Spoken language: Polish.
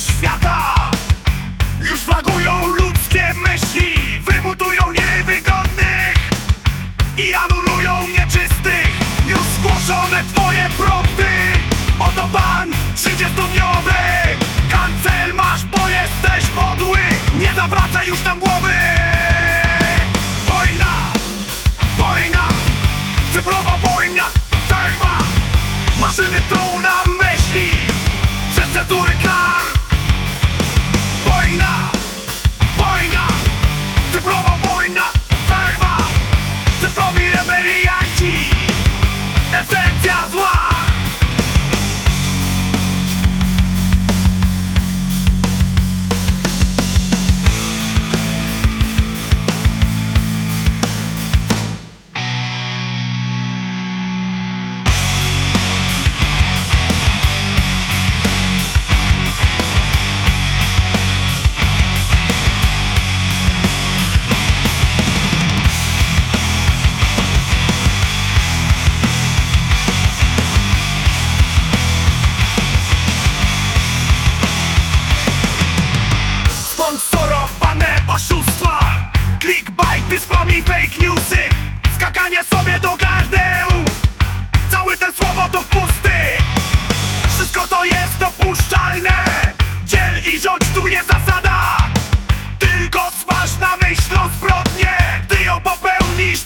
świata. Już flagują ludzkie myśli Wymutują niewygodnych I anulują nieczystych. Już zgłoszone twoje propty Oto pan 30-dniowy Kancel masz, bo jesteś podły Nie zawracaj już nam głowy To jest dopuszczalne. Dziel i rządź tu nie zasada. Tylko smaż na myśl o zbrodnię Ty ją popełnisz